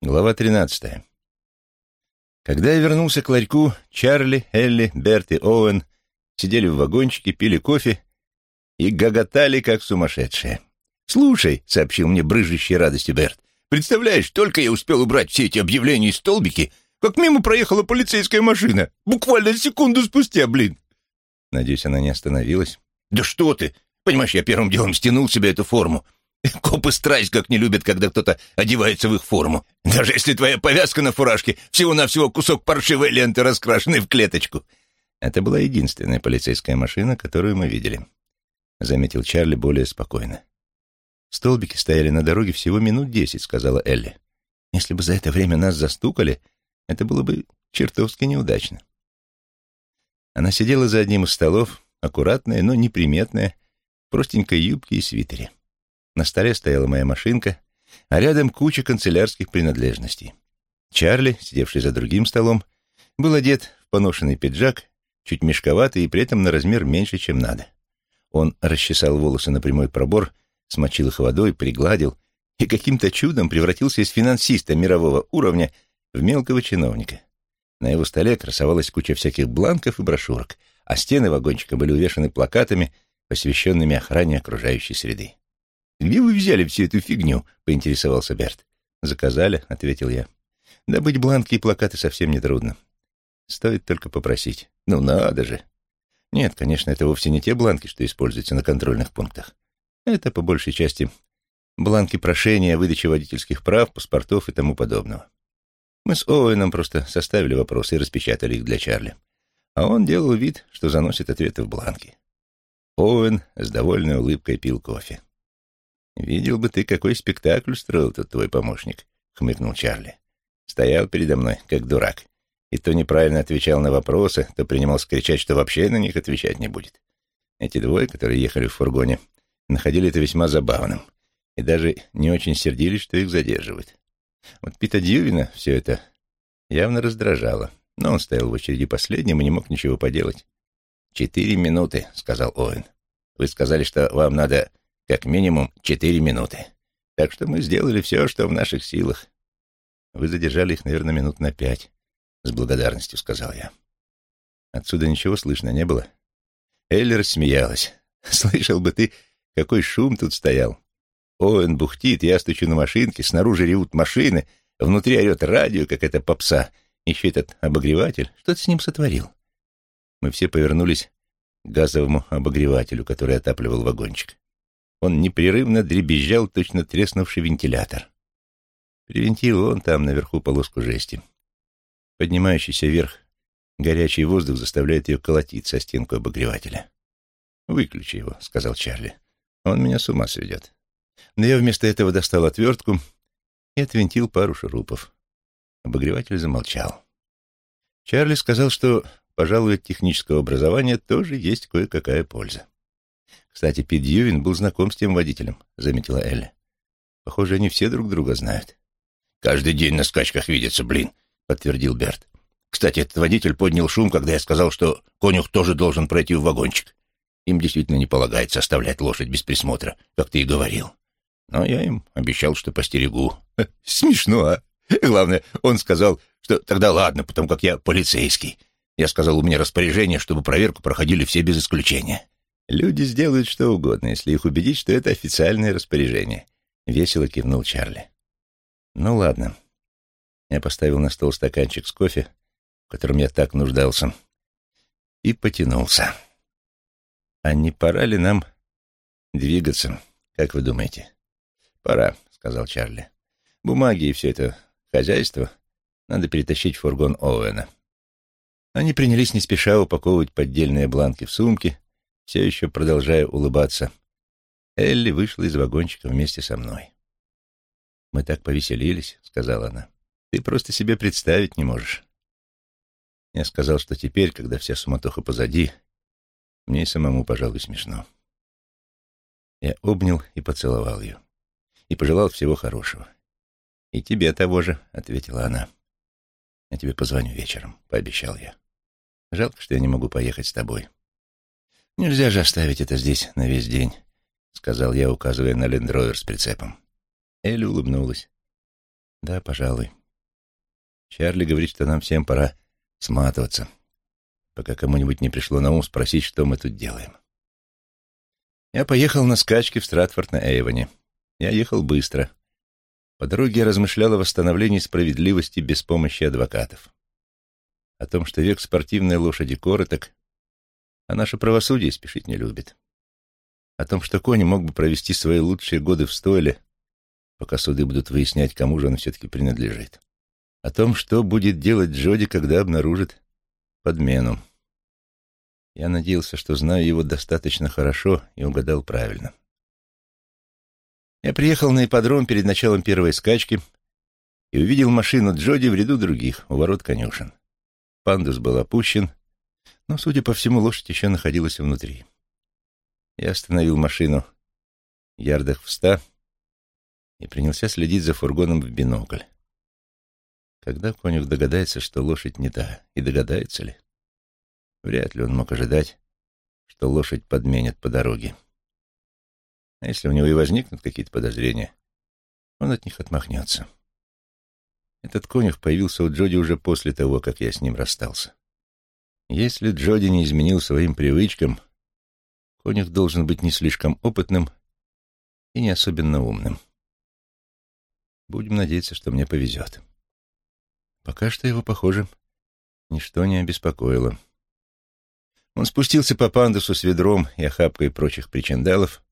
Глава 13. Когда я вернулся к ларьку, Чарли, Элли, Берт и Оуэн сидели в вагончике, пили кофе и гоготали, как сумасшедшие. «Слушай», — сообщил мне брыжущий радостью Берт, «представляешь, только я успел убрать все эти объявления и столбики, как мимо проехала полицейская машина. Буквально секунду спустя, блин». Надеюсь, она не остановилась. «Да что ты! Понимаешь, я первым делом стянул себе эту форму, Копы страсть как не любят, когда кто-то одевается в их форму. Даже если твоя повязка на фуражке всего-навсего кусок паршивой ленты, раскрашенный в клеточку. Это была единственная полицейская машина, которую мы видели. Заметил Чарли более спокойно. Столбики стояли на дороге всего минут десять, сказала Элли. Если бы за это время нас застукали, это было бы чертовски неудачно. Она сидела за одним из столов, аккуратная, но неприметная, простенькой юбке и свитере. На столе стояла моя машинка, а рядом куча канцелярских принадлежностей. Чарли, сидевший за другим столом, был одет в поношенный пиджак, чуть мешковатый и при этом на размер меньше, чем надо. Он расчесал волосы на прямой пробор, смочил их водой, пригладил и каким-то чудом превратился из финансиста мирового уровня в мелкого чиновника. На его столе красовалась куча всяких бланков и брошюрок, а стены вагончика были увешаны плакатами, посвященными охране окружающей среды. «Где вы взяли всю эту фигню?» — поинтересовался Берт. «Заказали», — ответил я. «Добыть бланки и плакаты совсем нетрудно. Стоит только попросить. Ну, надо же!» «Нет, конечно, это вовсе не те бланки, что используются на контрольных пунктах. Это, по большей части, бланки прошения, выдачи водительских прав, паспортов и тому подобного. Мы с Оуэном просто составили вопросы и распечатали их для Чарли. А он делал вид, что заносит ответы в бланки. Оуэн с довольной улыбкой пил кофе. «Видел бы ты, какой спектакль устроил тут твой помощник», — хмыкнул Чарли. Стоял передо мной, как дурак, и то неправильно отвечал на вопросы, то принимался кричать, что вообще на них отвечать не будет. Эти двое, которые ехали в фургоне, находили это весьма забавным и даже не очень сердились, что их задерживают. Вот Пита Дьювина все это явно раздражало, но он стоял в очереди последним и не мог ничего поделать. «Четыре минуты», — сказал Оуэн. «Вы сказали, что вам надо как минимум четыре минуты. Так что мы сделали все, что в наших силах. Вы задержали их, наверное, минут на пять, — с благодарностью сказал я. Отсюда ничего слышно не было. Элли рассмеялась. Слышал бы ты, какой шум тут стоял. Оуэн бухтит, я стучу на машинке, снаружи ревут машины, внутри орет радио, как эта попса. Еще этот обогреватель. Что ты с ним сотворил? Мы все повернулись к газовому обогревателю, который отапливал вагончик. Он непрерывно дребезжал точно треснувший вентилятор. Привинтил он там наверху полоску жести. Поднимающийся вверх горячий воздух заставляет ее колотиться о стенку обогревателя. «Выключи его», — сказал Чарли. «Он меня с ума сведет». Но я вместо этого достал отвертку и отвинтил пару шурупов. Обогреватель замолчал. Чарли сказал, что, пожалуй, от технического образования тоже есть кое-какая польза. Кстати, Пит Дьювин был знаком с тем водителем, заметила Элли. Похоже, они все друг друга знают. Каждый день на скачках видятся, блин, подтвердил Берт. Кстати, этот водитель поднял шум, когда я сказал, что конюх тоже должен пройти в вагончик. Им действительно не полагается оставлять лошадь без присмотра, как ты и говорил. Но я им обещал, что постерегу. Смешно, а? Главное, он сказал, что тогда ладно, потому как я полицейский. Я сказал, у меня распоряжение, чтобы проверку проходили все без исключения. Люди сделают что угодно, если их убедить, что это официальное распоряжение. Весело кивнул Чарли. Ну ладно. Я поставил на стол стаканчик с кофе, в котором я так нуждался, и потянулся. А не пора ли нам двигаться, как вы думаете? Пора, сказал Чарли. Бумаги и все это хозяйство надо перетащить в фургон Оуэна. Они принялись не спеша упаковывать поддельные бланки в сумки, все еще продолжая улыбаться, Элли вышла из вагончика вместе со мной. «Мы так повеселились», — сказала она. «Ты просто себе представить не можешь». Я сказал, что теперь, когда вся суматоха позади, мне самому, пожалуй, смешно. Я обнял и поцеловал ее. И пожелал всего хорошего. «И тебе того же», — ответила она. «Я тебе позвоню вечером», — пообещал я. «Жалко, что я не могу поехать с тобой. «Нельзя же оставить это здесь на весь день», — сказал я, указывая на лендровер с прицепом. Элли улыбнулась. Да, пожалуй. Чарли говорит, что нам всем пора сматываться, пока кому-нибудь не пришло на ум спросить, что мы тут делаем. Я поехал на скачки в Стратфорд на Эйвоне. Я ехал быстро. По дороге я размышлял о восстановлении справедливости без помощи адвокатов. О том, что век спортивной лошади короток, а наше правосудие спешить не любит. О том, что Кони мог бы провести свои лучшие годы в стойле, пока суды будут выяснять, кому же он все-таки принадлежит. О том, что будет делать Джоди, когда обнаружит подмену. Я надеялся, что знаю его достаточно хорошо и угадал правильно. Я приехал на ипподром перед началом первой скачки и увидел машину Джоди в ряду других, у ворот конюшен. Пандус был опущен, но, судя по всему, лошадь еще находилась внутри. Я остановил машину ярдах в ста и принялся следить за фургоном в бинокль. Когда конюх догадается, что лошадь не та, и догадается ли? Вряд ли он мог ожидать, что лошадь подменят по дороге. А если у него и возникнут какие-то подозрения, он от них отмахнется. Этот конюх появился у Джоди уже после того, как я с ним расстался. Если Джоди не изменил своим привычкам, конюх должен быть не слишком опытным и не особенно умным. Будем надеяться, что мне повезет. Пока что его, похоже, ничто не обеспокоило. Он спустился по пандусу с ведром и охапкой прочих причиндалов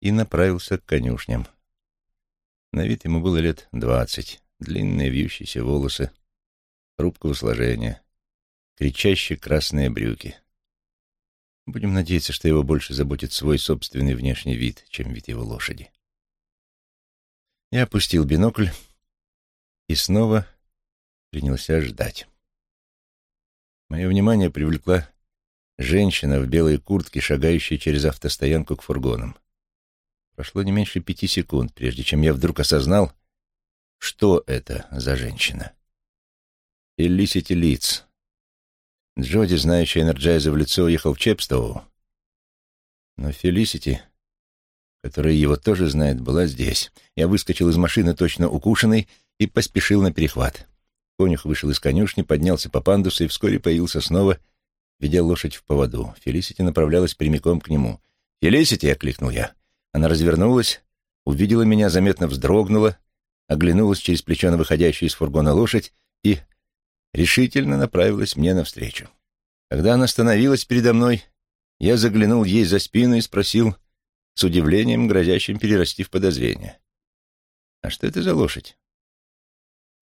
и направился к конюшням. На вид ему было лет двадцать, длинные вьющиеся волосы, хрупкого сложения, кричащие красные брюки. Будем надеяться, что его больше заботит свой собственный внешний вид, чем вид его лошади. Я опустил бинокль и снова принялся ждать. Мое внимание привлекла Женщина в белой куртке, шагающая через автостоянку к фургонам. Прошло не меньше пяти секунд, прежде чем я вдруг осознал, что это за женщина. Фелисити Литц. Джоди, знающий Энерджайза в лицо, уехал в Чепстоу. Но Фелисити, которая его тоже знает, была здесь. Я выскочил из машины точно укушенный и поспешил на перехват. Конюх вышел из конюшни, поднялся по пандусу и вскоре появился снова — ведя лошадь в поводу. Фелисити направлялась прямиком к нему. «Фелисити!» — окликнул я. Она развернулась, увидела меня, заметно вздрогнула, оглянулась через плечо на выходящую из фургона лошадь и решительно направилась мне навстречу. Когда она остановилась передо мной, я заглянул ей за спину и спросил, с удивлением, грозящим перерасти в подозрение. «А что это за лошадь?»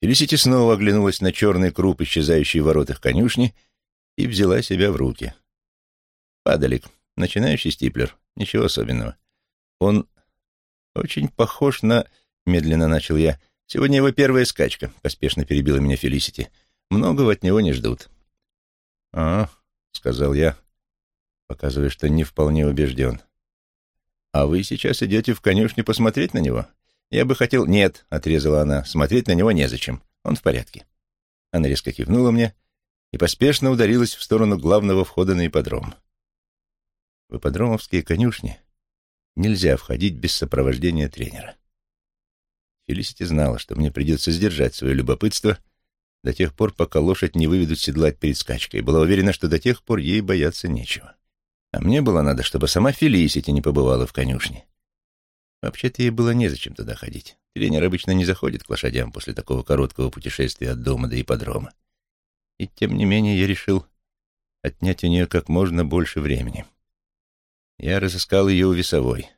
Фелисити снова оглянулась на черный круп, исчезающий в воротах конюшни, и взяла себя в руки. Падалик, начинающий стиплер, ничего особенного. Он очень похож на... Медленно начал я. Сегодня его первая скачка, поспешно перебила меня Фелисити. Многого от него не ждут. «А, — сказал я, показывая, что не вполне убежден. «А вы сейчас идете в конюшню посмотреть на него? Я бы хотел...» «Нет», — отрезала она, — «смотреть на него незачем. Он в порядке». Она резко кивнула мне и поспешно ударилась в сторону главного входа на ипподром. В ипподромовские конюшни нельзя входить без сопровождения тренера. Фелисити знала, что мне придется сдержать свое любопытство до тех пор, пока лошадь не выведут седлать перед скачкой, была уверена, что до тех пор ей бояться нечего. А мне было надо, чтобы сама Фелисити не побывала в конюшне. Вообще-то ей было незачем туда ходить. Тренер обычно не заходит к лошадям после такого короткого путешествия от дома до ипподрома. И тем не менее я решил отнять у нее как можно больше времени. Я разыскал ее у весовой.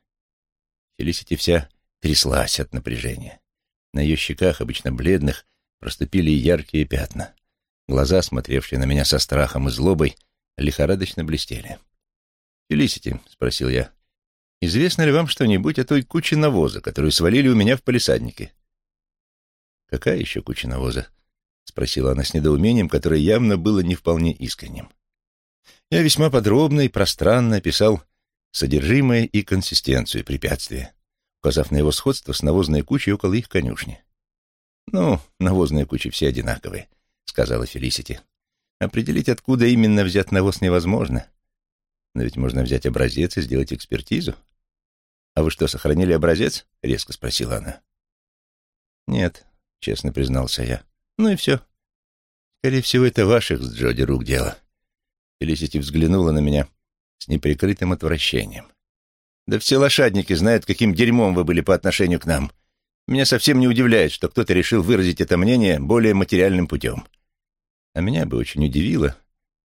Фелисити вся тряслась от напряжения. На ее щеках, обычно бледных, проступили яркие пятна. Глаза, смотревшие на меня со страхом и злобой, лихорадочно блестели. «Фелисити», — спросил я, — «известно ли вам что-нибудь о той куче навоза, которую свалили у меня в палисаднике?» «Какая еще куча навоза?» — спросила она с недоумением, которое явно было не вполне искренним. Я весьма подробно и пространно описал содержимое и консистенцию препятствия, указав на его сходство с навозной кучей около их конюшни. «Ну, навозные кучи все одинаковые», — сказала Фелисити. «Определить, откуда именно взят навоз, невозможно. Но ведь можно взять образец и сделать экспертизу». «А вы что, сохранили образец?» — резко спросила она. «Нет, честно признался я. Ну и все. Скорее всего, это ваших с Джоди рук дело. Фелисити взглянула на меня с неприкрытым отвращением. Да все лошадники знают, каким дерьмом вы были по отношению к нам. Меня совсем не удивляет, что кто-то решил выразить это мнение более материальным путем. А меня бы очень удивило,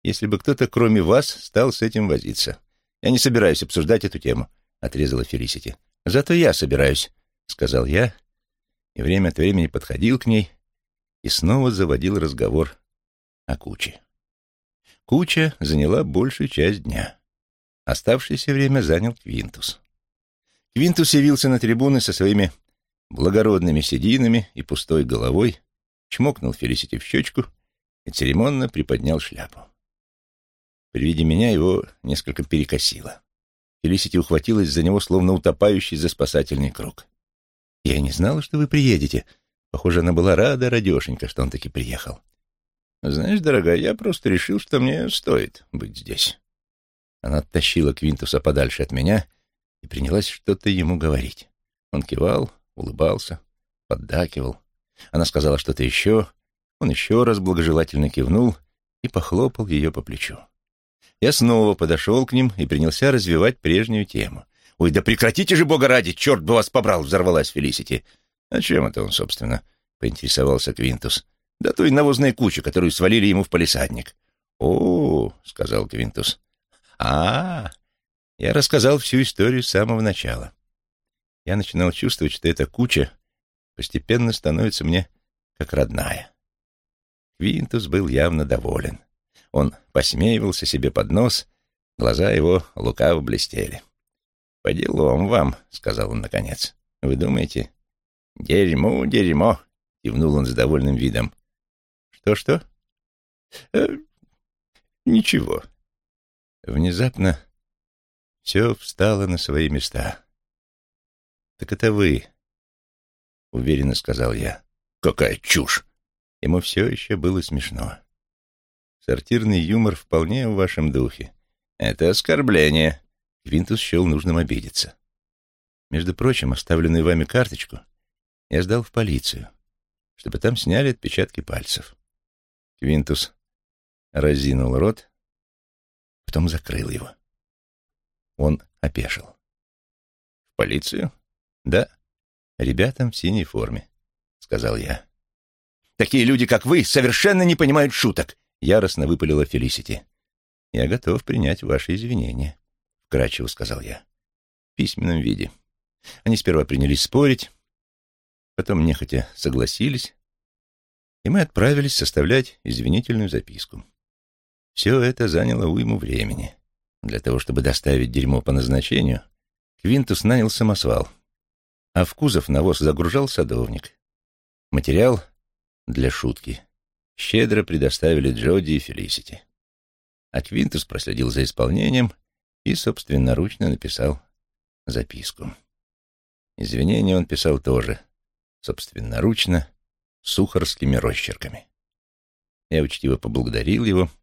если бы кто-то, кроме вас, стал с этим возиться. Я не собираюсь обсуждать эту тему, — отрезала Фелисити. Зато я собираюсь, — сказал я, и время от времени подходил к ней и снова заводил разговор о куче. Куча заняла большую часть дня. Оставшееся время занял Квинтус. Квинтус явился на трибуны со своими благородными сединами и пустой головой, чмокнул Фелисити в щечку и церемонно приподнял шляпу. При виде меня его несколько перекосило. Фелисити ухватилась за него, словно утопающий за спасательный круг. «Я не знала, что вы приедете». Похоже, она была рада, радешенька, что он таки приехал. «Знаешь, дорогая, я просто решил, что мне стоит быть здесь». Она оттащила Квинтуса подальше от меня и принялась что-то ему говорить. Он кивал, улыбался, поддакивал. Она сказала что-то еще, он еще раз благожелательно кивнул и похлопал ее по плечу. Я снова подошел к ним и принялся развивать прежнюю тему. «Ой, да прекратите же, бога ради! Черт бы вас побрал!» — взорвалась Фелисити. «А чем это он, собственно?» — поинтересовался Квинтус. «Да той навозной кучи, которую свалили ему в палисадник». «О, — сказал Квинтус, а, -а, а Я рассказал всю историю с самого начала. Я начинал чувствовать, что эта куча постепенно становится мне как родная. Квинтус был явно доволен. Он посмеивался себе под нос, глаза его лукаво блестели. «По делам вам», — сказал он наконец. «Вы думаете?» «Дерьмо, дерьмо», — кивнул он с довольным видом. «Что-что?» э, «Ничего», Внезапно все встало на свои места. «Так это вы», — уверенно сказал я. «Какая чушь!» Ему все еще было смешно. «Сортирный юмор вполне в вашем духе. Это оскорбление». Квинтус счел нужным обидеться. «Между прочим, оставленную вами карточку я сдал в полицию, чтобы там сняли отпечатки пальцев». Квинтус разинул рот, потом закрыл его. Он опешил. «В полицию?» «Да, ребятам в синей форме», — сказал я. «Такие люди, как вы, совершенно не понимают шуток!» — яростно выпалила Фелисити. «Я готов принять ваши извинения», — вкратчиво сказал я. «В письменном виде». Они сперва принялись спорить, потом нехотя согласились, и мы отправились составлять извинительную записку. Все это заняло уйму времени. Для того, чтобы доставить дерьмо по назначению, Квинтус нанял самосвал, а в кузов навоз загружал садовник. Материал для шутки щедро предоставили Джоди и Фелисити. А Квинтус проследил за исполнением и собственноручно написал записку. Извинения он писал тоже, собственноручно, сухарскими росчерками. Я учтиво поблагодарил его —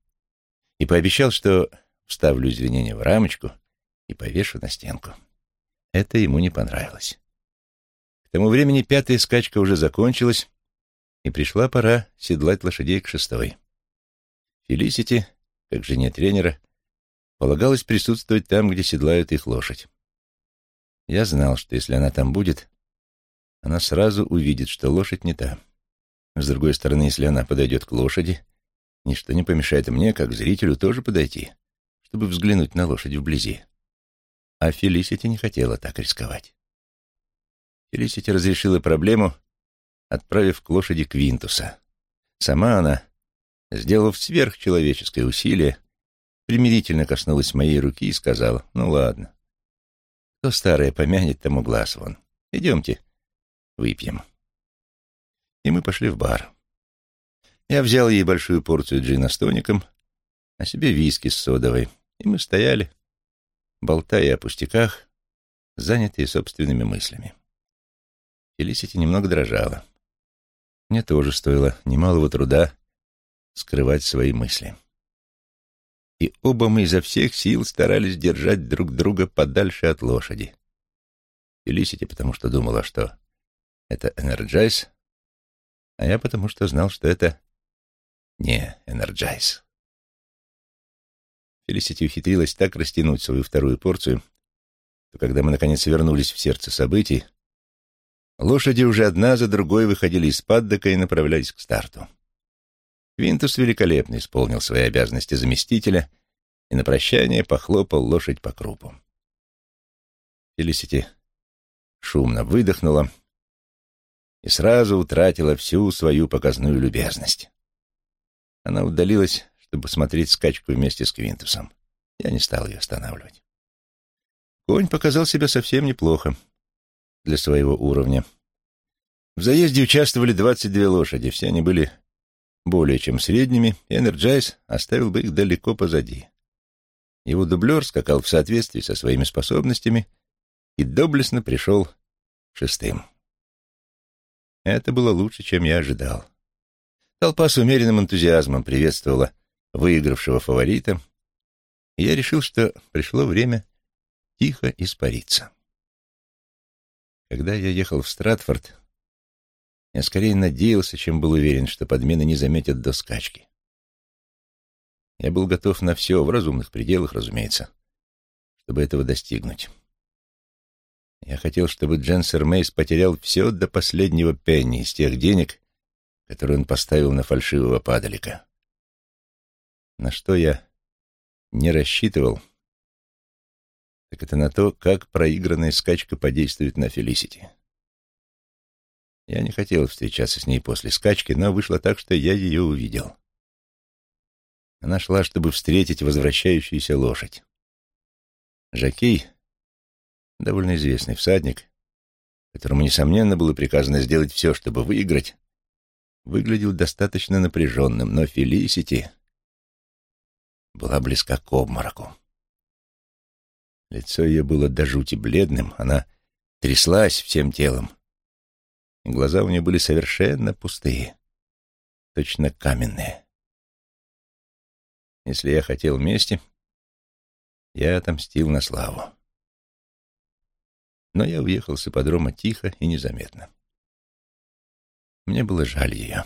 и пообещал, что вставлю извинения в рамочку и повешу на стенку. Это ему не понравилось. К тому времени пятая скачка уже закончилась, и пришла пора седлать лошадей к шестой. Фелисити, как жене тренера, полагалось присутствовать там, где седлают их лошадь. Я знал, что если она там будет, она сразу увидит, что лошадь не та. С другой стороны, если она подойдет к лошади, Ничто не помешает мне, как зрителю, тоже подойти, чтобы взглянуть на лошадь вблизи. А Фелисити не хотела так рисковать. Фелисити разрешила проблему, отправив к лошади Квинтуса. Сама она, сделав сверхчеловеческое усилие, примирительно коснулась моей руки и сказала, «Ну ладно, кто старое помянет, тому глаз вон. Идемте, выпьем». И мы пошли в бар. Я взял ей большую порцию джина с тоником, а себе виски с содовой, и мы стояли, болтая о пустяках, занятые собственными мыслями. Фелисити немного дрожала. Мне тоже стоило немалого труда скрывать свои мысли. И оба мы изо всех сил старались держать друг друга подальше от лошади. Фелисити, потому что думала, что это Энерджайз, а я потому что знал, что это не Энерджайз. Фелисити ухитрилась так растянуть свою вторую порцию, что когда мы, наконец, вернулись в сердце событий, лошади уже одна за другой выходили из паддока и направлялись к старту. Винтус великолепно исполнил свои обязанности заместителя и на прощание похлопал лошадь по крупу. Фелисити шумно выдохнула и сразу утратила всю свою показную любезность. Она удалилась, чтобы смотреть скачку вместе с Квинтусом. Я не стал ее останавливать. Конь показал себя совсем неплохо для своего уровня. В заезде участвовали 22 лошади, все они были более чем средними, и Энерджайз оставил бы их далеко позади. Его дублер скакал в соответствии со своими способностями и доблестно пришел шестым. Это было лучше, чем я ожидал. Толпа с умеренным энтузиазмом приветствовала выигравшего фаворита, и я решил, что пришло время тихо испариться. Когда я ехал в Стратфорд, я скорее надеялся, чем был уверен, что подмены не заметят до скачки. Я был готов на все, в разумных пределах, разумеется, чтобы этого достигнуть. Я хотел, чтобы Дженсер Мейс потерял все до последнего пенни из тех денег, которые он поставил на фальшивого падалика. На что я не рассчитывал, так это на то, как проигранная скачка подействует на Фелисити. Я не хотел встречаться с ней после скачки, но вышло так, что я ее увидел. Она шла, чтобы встретить возвращающуюся лошадь. Жакей довольно известный всадник, которому, несомненно, было приказано сделать все, чтобы выиграть, выглядел достаточно напряженным, но Фелисити была близка к обмороку. Лицо ее было до жути бледным, она тряслась всем телом, глаза у нее были совершенно пустые, точно каменные. Если я хотел мести, я отомстил на славу но я уехал с ипподрома тихо и незаметно. Мне было жаль ее.